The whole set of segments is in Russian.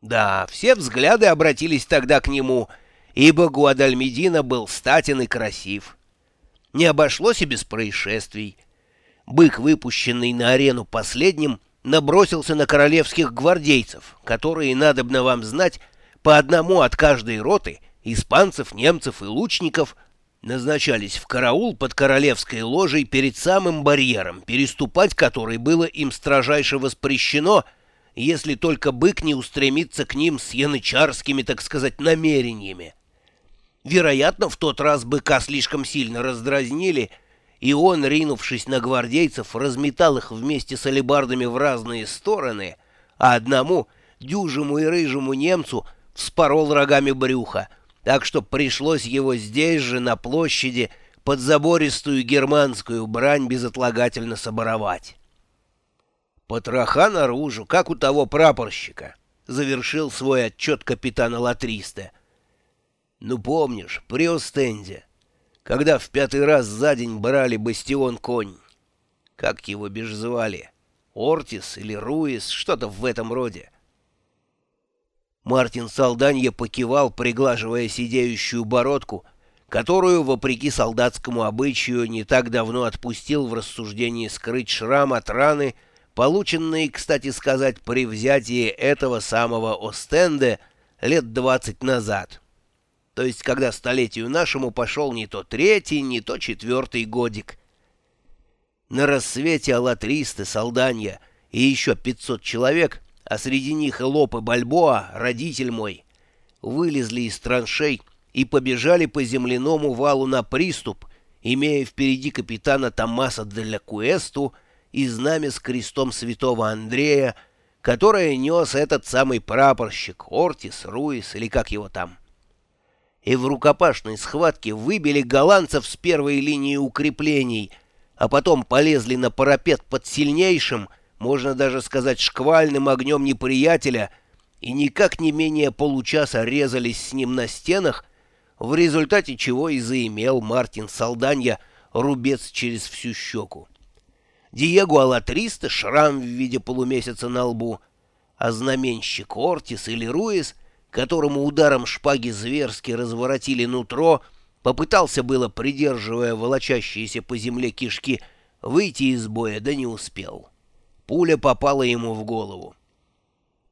Да, все взгляды обратились тогда к нему, ибо Гуадальмедина был статен и красив. Не обошлось и без происшествий. Бык, выпущенный на арену последним, набросился на королевских гвардейцев, которые, надобно вам знать, по одному от каждой роты, испанцев, немцев и лучников, назначались в караул под королевской ложей перед самым барьером, переступать который было им строжайше воспрещено — если только бык не устремится к ним с янычарскими, так сказать, намерениями. Вероятно, в тот раз быка слишком сильно раздразнили, и он, ринувшись на гвардейцев, разметал их вместе с алебардами в разные стороны, а одному, дюжему и рыжему немцу, вспорол рогами брюха, так что пришлось его здесь же, на площади, под забористую германскую брань безотлагательно соборовать. «Потроха наружу, как у того прапорщика», — завершил свой отчет капитана Латриста. «Ну, помнишь, при Остенде, когда в пятый раз за день брали бастион конь, как его бишь звали, Ортис или Руис, что-то в этом роде». Мартин Салданье покивал, приглаживая сидеющую бородку, которую, вопреки солдатскому обычаю, не так давно отпустил в рассуждении скрыть шрам от раны — полученные, кстати сказать, при взятии этого самого Остенде лет двадцать назад. То есть, когда столетию нашему пошел не то третий, не то четвертый годик. На рассвете Алатристы, Салданья и еще пятьсот человек, а среди них и Лопе Бальбоа, родитель мой, вылезли из траншей и побежали по земляному валу на приступ, имея впереди капитана Томаса де ла Куэсту, и знамя с крестом святого Андрея, которое нес этот самый прапорщик Ортис, Руис или как его там. И в рукопашной схватке выбили голландцев с первой линии укреплений, а потом полезли на парапет под сильнейшим, можно даже сказать шквальным огнем неприятеля, и никак не менее получаса резались с ним на стенах, в результате чего и заимел Мартин Салданья рубец через всю щеку. Диего Алатриста шрам в виде полумесяца на лбу, а знаменщик Ортис или Руис, которому ударом шпаги зверски разворотили нутро, попытался было, придерживая волочащиеся по земле кишки, выйти из боя, да не успел. Пуля попала ему в голову.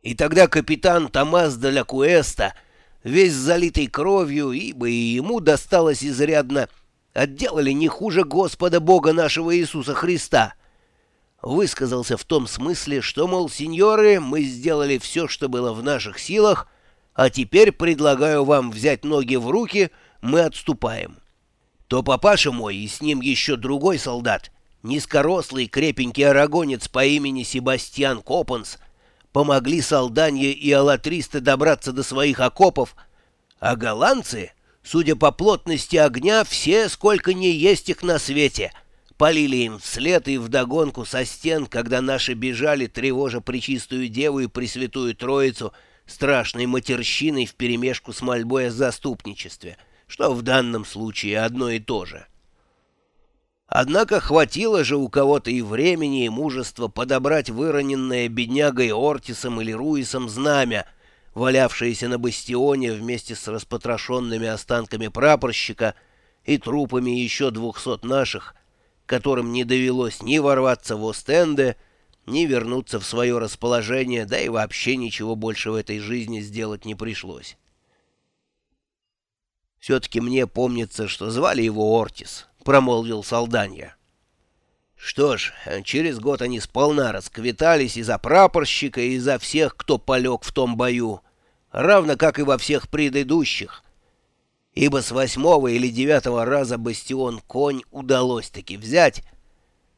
И тогда капитан Томас де ла Куэста, весь залитый кровью, ибо и ему досталось изрядно, отделали не хуже Господа Бога нашего Иисуса Христа — высказался в том смысле, что, мол, сеньоры, мы сделали все, что было в наших силах, а теперь предлагаю вам взять ноги в руки, мы отступаем. То папаша мой и с ним еще другой солдат, низкорослый крепенький арагонец по имени Себастьян Копанс, помогли Солданье и Алатристе добраться до своих окопов, а голландцы, судя по плотности огня, все, сколько не есть их на свете — Полили им вслед и вдогонку со стен, когда наши бежали, тревожа Пречистую Деву и Пресвятую Троицу, страшной матерщиной вперемешку с мольбой о заступничестве, что в данном случае одно и то же. Однако хватило же у кого-то и времени, и мужества подобрать выроненное беднягой Ортисом или Руисом знамя, валявшееся на бастионе вместе с распотрошенными останками прапорщика и трупами еще двухсот наших, которым не довелось ни ворваться в Остенде, ни вернуться в свое расположение, да и вообще ничего больше в этой жизни сделать не пришлось. «Все-таки мне помнится, что звали его Ортис», — промолвил Салданья. Что ж, через год они сполна расквитались и за прапорщика, и за всех, кто полег в том бою, равно как и во всех предыдущих, ибо с восьмого или девятого раза бастион конь удалось таки взять,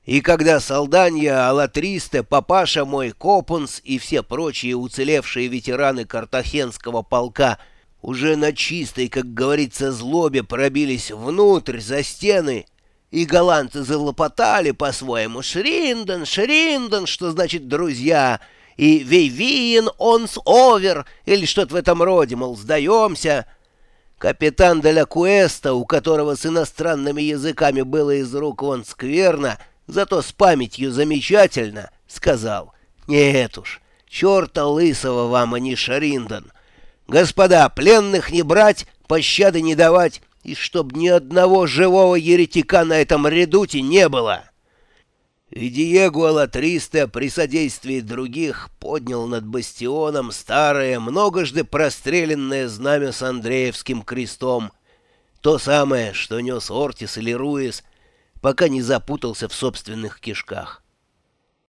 и когда Салданья, Алатристе, Папаша мой, Копунс и все прочие уцелевшие ветераны картахенского полка уже на чистой, как говорится, злобе пробились внутрь, за стены, и голландцы залопотали по-своему. «Шринден, Шринден», что значит «друзья», и «Вейвиен онс овер» или что-то в этом роде, мол, сдаемся — Капитан де ла Куэста, у которого с иностранными языками было из рук вон скверно, зато с памятью замечательно, сказал, «Нет уж, Черта лысого вам, а не Шариндон! Господа, пленных не брать, пощады не давать, и чтоб ни одного живого еретика на этом редуте не было!» И Диего Алатриста при содействии других поднял над бастионом старое, многожды простреленное знамя с Андреевским крестом, то самое, что нес Ортис или Руис, пока не запутался в собственных кишках.